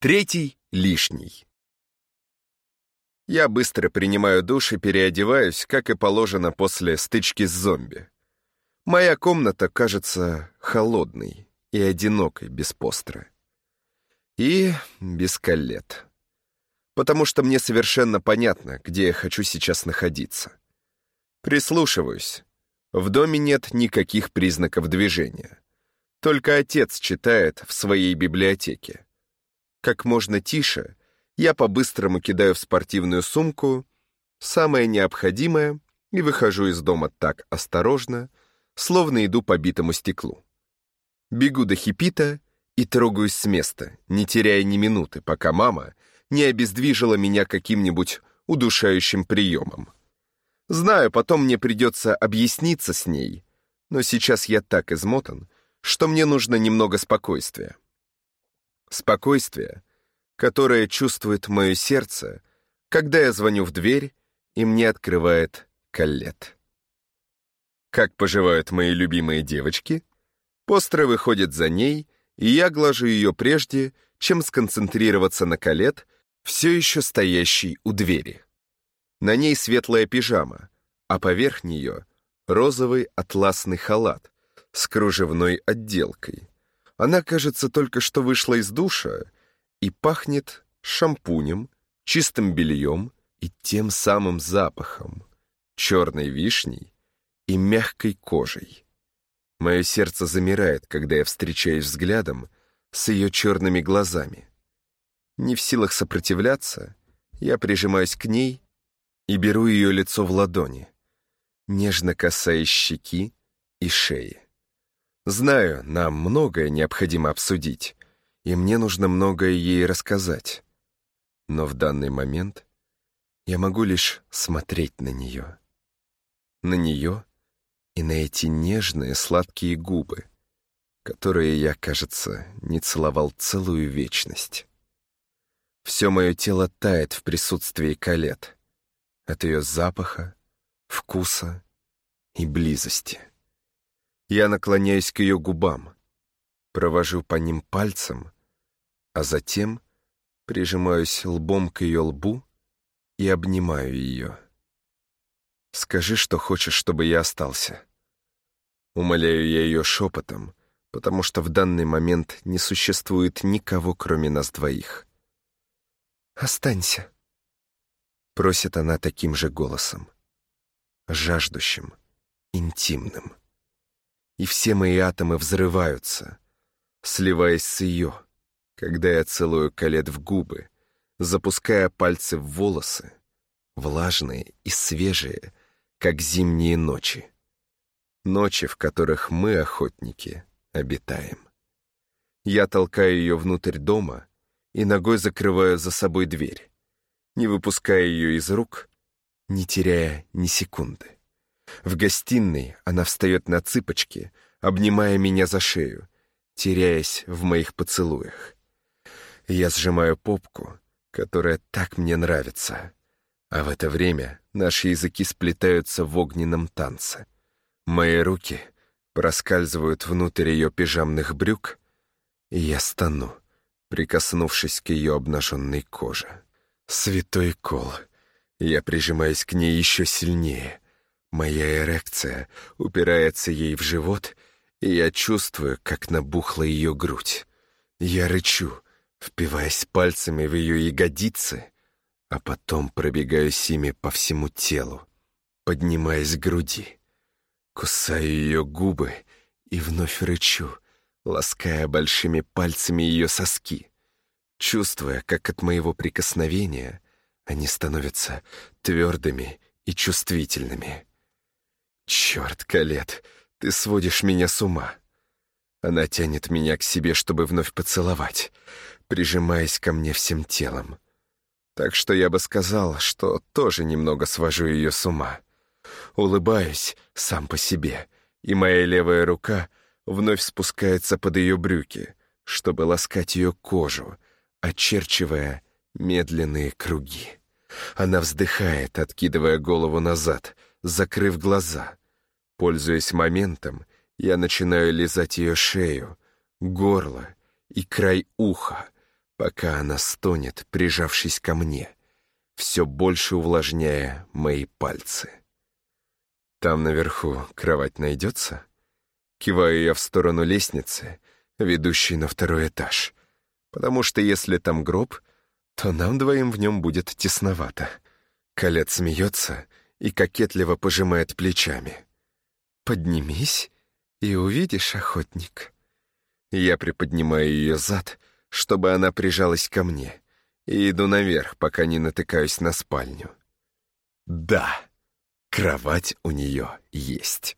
Третий — лишний. Я быстро принимаю душ и переодеваюсь, как и положено после стычки с зомби. Моя комната кажется холодной и одинокой без постера. И без колет. Потому что мне совершенно понятно, где я хочу сейчас находиться. Прислушиваюсь. В доме нет никаких признаков движения. Только отец читает в своей библиотеке. Как можно тише, я по-быстрому кидаю в спортивную сумку самое необходимое и выхожу из дома так осторожно, словно иду по битому стеклу. Бегу до хипита и трогаюсь с места, не теряя ни минуты, пока мама не обездвижила меня каким-нибудь удушающим приемом. Знаю, потом мне придется объясниться с ней, но сейчас я так измотан, что мне нужно немного спокойствия. Спокойствие, которое чувствует мое сердце, когда я звоню в дверь, и мне открывает Каллет. Как поживают мои любимые девочки? Постра выходит за ней, и я глажу ее прежде, чем сконцентрироваться на Калет, все еще стоящей у двери. На ней светлая пижама, а поверх нее розовый атласный халат с кружевной отделкой. Она, кажется, только что вышла из душа и пахнет шампунем, чистым бельем и тем самым запахом, черной вишней и мягкой кожей. Мое сердце замирает, когда я встречаюсь взглядом с ее черными глазами. Не в силах сопротивляться, я прижимаюсь к ней и беру ее лицо в ладони, нежно касаясь щеки и шеи. Знаю, нам многое необходимо обсудить, и мне нужно многое ей рассказать. Но в данный момент я могу лишь смотреть на нее. На нее и на эти нежные сладкие губы, которые я, кажется, не целовал целую вечность. Все мое тело тает в присутствии Калет, от ее запаха, вкуса и близости. Я наклоняюсь к ее губам, провожу по ним пальцем, а затем прижимаюсь лбом к ее лбу и обнимаю ее. «Скажи, что хочешь, чтобы я остался». Умоляю я ее шепотом, потому что в данный момент не существует никого, кроме нас двоих. «Останься», — просит она таким же голосом, жаждущим, интимным. И все мои атомы взрываются, сливаясь с ее, когда я целую колет в губы, запуская пальцы в волосы, влажные и свежие, как зимние ночи. Ночи, в которых мы, охотники, обитаем. Я толкаю ее внутрь дома и ногой закрываю за собой дверь, не выпуская ее из рук, не теряя ни секунды. В гостиной она встает на цыпочки, обнимая меня за шею, теряясь в моих поцелуях. Я сжимаю попку, которая так мне нравится, а в это время наши языки сплетаются в огненном танце. Мои руки проскальзывают внутрь ее пижамных брюк, и я стану, прикоснувшись к ее обнаженной коже. Святой кол. Я прижимаюсь к ней еще сильнее. Моя эрекция упирается ей в живот, и я чувствую, как набухла ее грудь. Я рычу, впиваясь пальцами в ее ягодицы, а потом пробегаюсь ими по всему телу, поднимаясь к груди. Кусаю ее губы и вновь рычу, лаская большими пальцами ее соски, чувствуя, как от моего прикосновения они становятся твердыми и чувствительными. «Черт, Калет, ты сводишь меня с ума!» Она тянет меня к себе, чтобы вновь поцеловать, прижимаясь ко мне всем телом. Так что я бы сказал, что тоже немного свожу ее с ума. Улыбаюсь сам по себе, и моя левая рука вновь спускается под ее брюки, чтобы ласкать ее кожу, очерчивая медленные круги. Она вздыхает, откидывая голову назад, закрыв глаза. Пользуясь моментом, я начинаю лизать ее шею, горло и край уха, пока она стонет, прижавшись ко мне, все больше увлажняя мои пальцы. «Там наверху кровать найдется?» Киваю я в сторону лестницы, ведущей на второй этаж, потому что если там гроб, то нам двоим в нем будет тесновато. Калет смеется и кокетливо пожимает плечами. «Поднимись и увидишь, охотник». Я приподнимаю ее зад, чтобы она прижалась ко мне, и иду наверх, пока не натыкаюсь на спальню. Да, кровать у нее есть.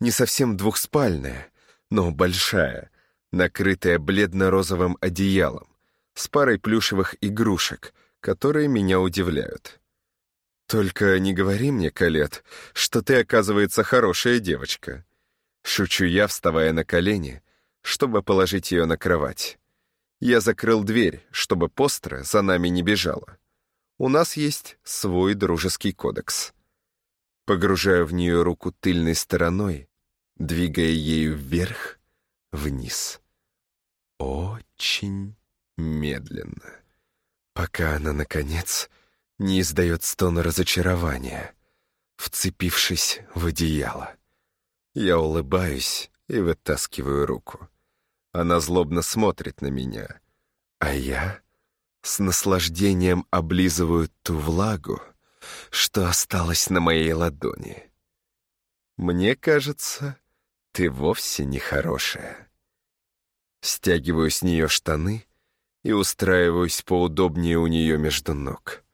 Не совсем двухспальная, но большая, накрытая бледно-розовым одеялом, с парой плюшевых игрушек, которые меня удивляют. «Только не говори мне, Калет, что ты, оказывается, хорошая девочка». Шучу я, вставая на колени, чтобы положить ее на кровать. Я закрыл дверь, чтобы постра за нами не бежала. У нас есть свой дружеский кодекс. Погружаю в нее руку тыльной стороной, двигая ею вверх, вниз. Очень медленно, пока она, наконец, не издает стон разочарования, вцепившись в одеяло. Я улыбаюсь и вытаскиваю руку. Она злобно смотрит на меня, а я с наслаждением облизываю ту влагу, что осталось на моей ладони. Мне кажется, ты вовсе не хорошая. Стягиваю с нее штаны и устраиваюсь поудобнее у нее между ног.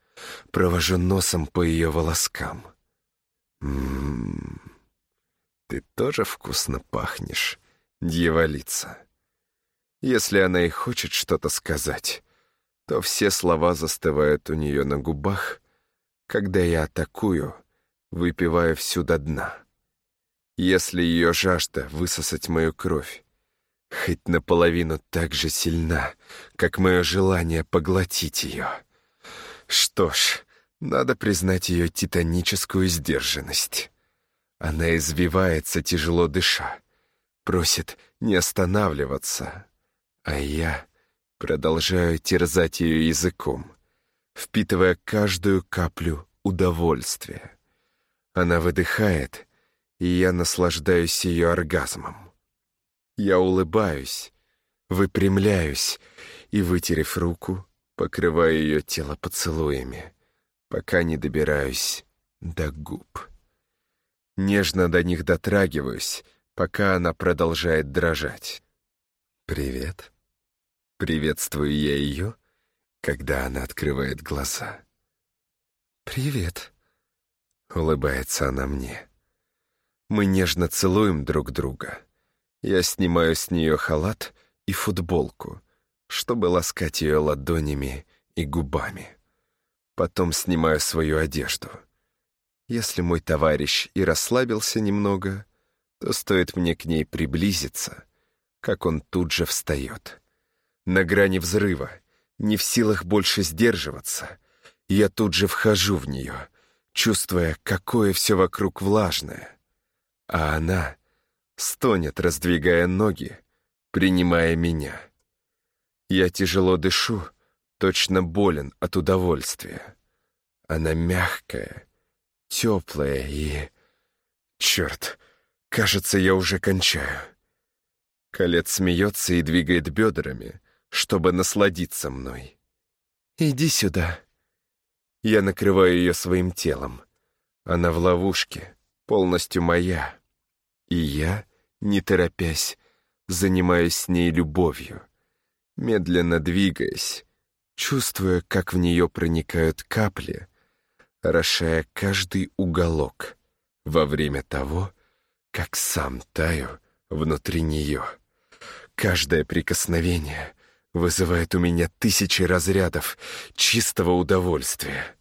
Провожу носом по ее волоскам. Ммм, ты тоже вкусно пахнешь, дьяволица. Если она и хочет что-то сказать, то все слова застывают у нее на губах, когда я атакую, выпивая всю до дна. Если ее жажда высосать мою кровь, хоть наполовину так же сильна, как мое желание поглотить ее. Что ж, надо признать ее титаническую сдержанность. Она извивается, тяжело дыша, просит не останавливаться, а я продолжаю терзать ее языком, впитывая каждую каплю удовольствия. Она выдыхает, и я наслаждаюсь ее оргазмом. Я улыбаюсь, выпрямляюсь и, вытерев руку, покрываю ее тело поцелуями, пока не добираюсь до губ. Нежно до них дотрагиваюсь, пока она продолжает дрожать. «Привет», Приветствую я ее, когда она открывает глаза. «Привет», — улыбается она мне. Мы нежно целуем друг друга. Я снимаю с нее халат и футболку, чтобы ласкать ее ладонями и губами. Потом снимаю свою одежду. Если мой товарищ и расслабился немного, то стоит мне к ней приблизиться, как он тут же встает. На грани взрыва, не в силах больше сдерживаться, я тут же вхожу в нее, чувствуя, какое все вокруг влажное. А она стонет, раздвигая ноги, принимая меня. Я тяжело дышу, точно болен от удовольствия. Она мягкая, теплая и... Черт, кажется, я уже кончаю. Колец смеется и двигает бедрами, чтобы насладиться мной. «Иди сюда». Я накрываю ее своим телом. Она в ловушке, полностью моя. И я, не торопясь, занимаюсь с ней любовью, медленно двигаясь, чувствуя, как в нее проникают капли, орошая каждый уголок во время того, как сам таю внутри нее. Каждое прикосновение вызывает у меня тысячи разрядов чистого удовольствия.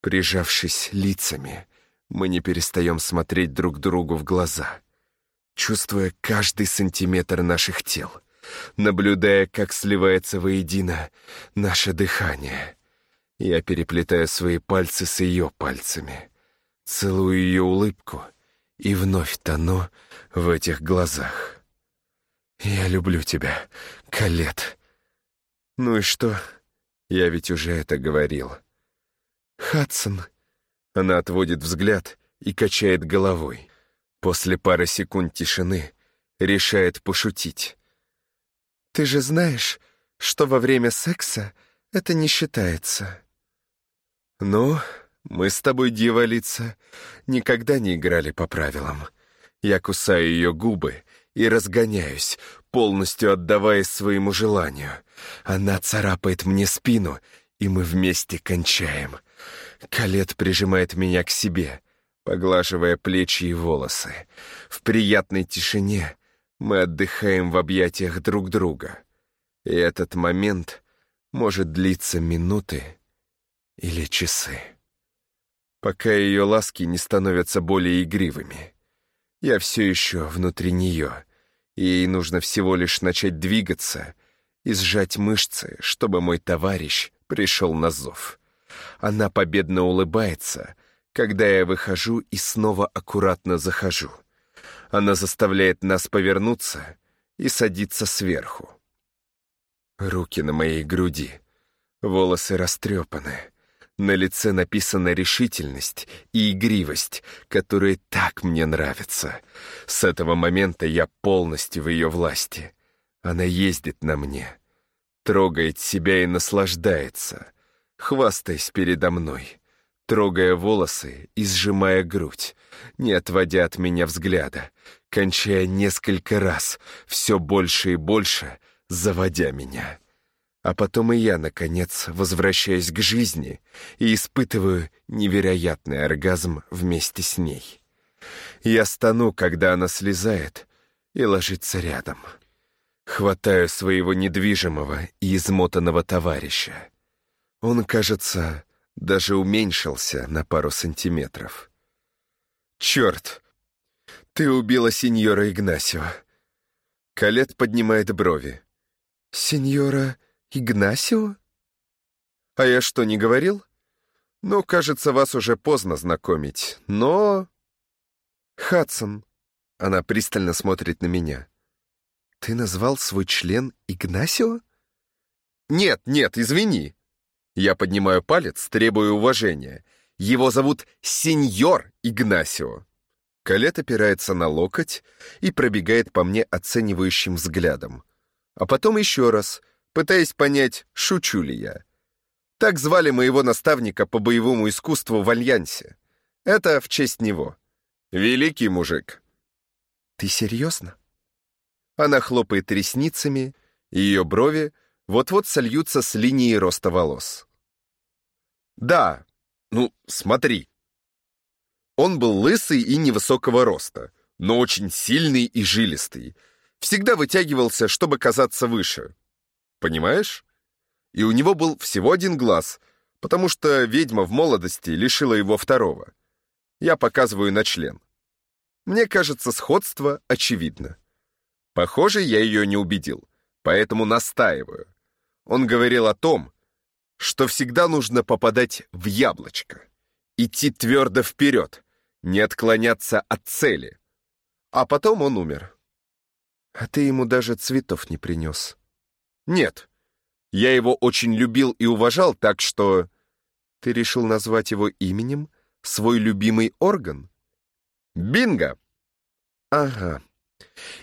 Прижавшись лицами, мы не перестаем смотреть друг другу в глаза, чувствуя каждый сантиметр наших тел, наблюдая, как сливается воедино наше дыхание. Я переплетаю свои пальцы с ее пальцами, целую ее улыбку и вновь тону в этих глазах. «Я люблю тебя, Калет», Ну и что? Я ведь уже это говорил. Хадсон. Она отводит взгляд и качает головой. После пары секунд тишины решает пошутить. Ты же знаешь, что во время секса это не считается. Ну, мы с тобой, дьяволица, никогда не играли по правилам. Я кусаю ее губы и разгоняюсь, полностью отдаваясь своему желанию. Она царапает мне спину, и мы вместе кончаем. Калет прижимает меня к себе, поглаживая плечи и волосы. В приятной тишине мы отдыхаем в объятиях друг друга. И этот момент может длиться минуты или часы. Пока ее ласки не становятся более игривыми. Я все еще внутри нее, и ей нужно всего лишь начать двигаться и сжать мышцы, чтобы мой товарищ пришел на зов. Она победно улыбается, когда я выхожу и снова аккуратно захожу. Она заставляет нас повернуться и садиться сверху. Руки на моей груди, волосы растрепаны. На лице написана решительность и игривость, которые так мне нравятся. С этого момента я полностью в ее власти. Она ездит на мне, трогает себя и наслаждается, хвастаясь передо мной, трогая волосы и сжимая грудь, не отводя от меня взгляда, кончая несколько раз, все больше и больше, заводя меня. А потом и я, наконец, возвращаюсь к жизни и испытываю невероятный оргазм вместе с ней. Я стану, когда она слезает и ложится рядом. Хватаю своего недвижимого и измотанного товарища. Он, кажется, даже уменьшился на пару сантиметров. «Черт! Ты убила сеньора Игнасио!» Калет поднимает брови. «Сеньора Игнасио?» «А я что, не говорил? Ну, кажется, вас уже поздно знакомить, но...» «Хадсон!» Она пристально смотрит на меня. «Ты назвал свой член Игнасио?» «Нет, нет, извини!» Я поднимаю палец, требуя уважения. Его зовут сеньор Игнасио. Калет опирается на локоть и пробегает по мне оценивающим взглядом. А потом еще раз, пытаясь понять, шучу ли я. Так звали моего наставника по боевому искусству в Альянсе. Это в честь него. Великий мужик. Ты серьезно? Она хлопает ресницами, ее брови вот-вот сольются с линией роста волос. Да, ну, смотри. Он был лысый и невысокого роста, но очень сильный и жилистый. Всегда вытягивался, чтобы казаться выше. Понимаешь? И у него был всего один глаз, потому что ведьма в молодости лишила его второго. Я показываю на член. Мне кажется, сходство очевидно. Похоже, я ее не убедил, поэтому настаиваю. Он говорил о том, что всегда нужно попадать в яблочко, идти твердо вперед, не отклоняться от цели. А потом он умер. А ты ему даже цветов не принес. Нет, я его очень любил и уважал, так что... Ты решил назвать его именем свой любимый орган? Бинго! Ага.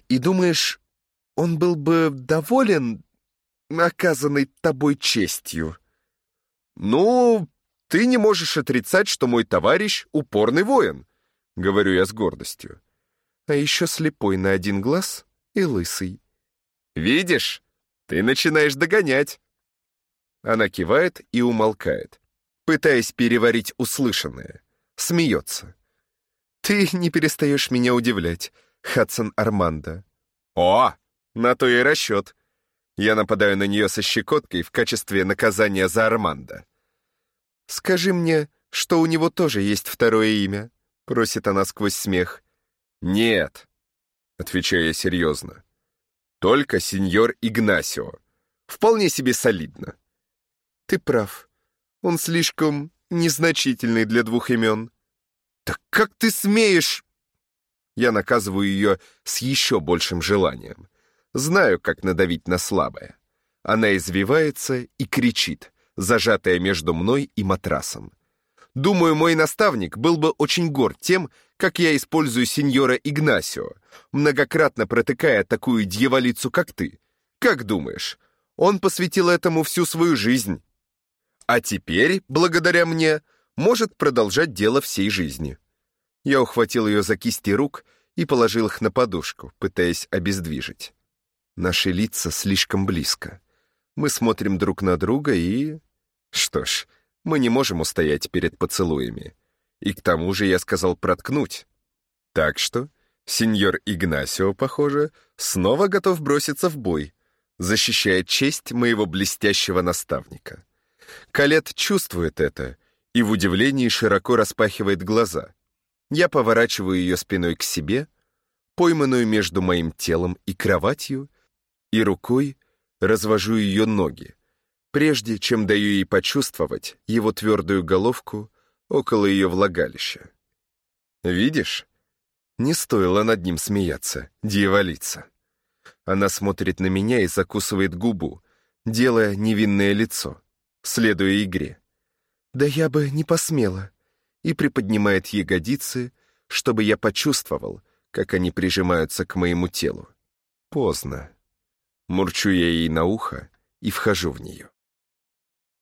И думаешь, он был бы доволен оказанной тобой честью? Ну, ты не можешь отрицать, что мой товарищ — упорный воин, — говорю я с гордостью. А еще слепой на один глаз и лысый. Видишь, ты начинаешь догонять. Она кивает и умолкает, пытаясь переварить услышанное. Смеется. Ты не перестаешь меня удивлять, Хадсон Армандо. О, на то и расчет. Я нападаю на нее со щекоткой в качестве наказания за Армандо. «Скажи мне, что у него тоже есть второе имя?» — просит она сквозь смех. «Нет», — отвечаю я серьезно. «Только сеньор Игнасио. Вполне себе солидно». «Ты прав. Он слишком незначительный для двух имен». «Так как ты смеешь?» Я наказываю ее с еще большим желанием. Знаю, как надавить на слабое. Она извивается и кричит, зажатая между мной и матрасом. Думаю, мой наставник был бы очень горд тем, как я использую сеньора Игнасио, многократно протыкая такую дьяволицу, как ты. Как думаешь, он посвятил этому всю свою жизнь? А теперь, благодаря мне, может продолжать дело всей жизни. Я ухватил ее за кисти рук и положил их на подушку, пытаясь обездвижить. Наши лица слишком близко. Мы смотрим друг на друга и... Что ж, мы не можем устоять перед поцелуями. И к тому же я сказал проткнуть. Так что сеньор Игнасио, похоже, снова готов броситься в бой, защищая честь моего блестящего наставника. Калет чувствует это и в удивлении широко распахивает глаза. Я поворачиваю ее спиной к себе, пойманную между моим телом и кроватью, и рукой развожу ее ноги, прежде чем даю ей почувствовать его твердую головку около ее влагалища. «Видишь? Не стоило над ним смеяться, дьяволица». Она смотрит на меня и закусывает губу, делая невинное лицо, следуя игре. «Да я бы не посмела», и приподнимает ягодицы, чтобы я почувствовал, как они прижимаются к моему телу. Поздно. Мурчу я ей на ухо и вхожу в нее.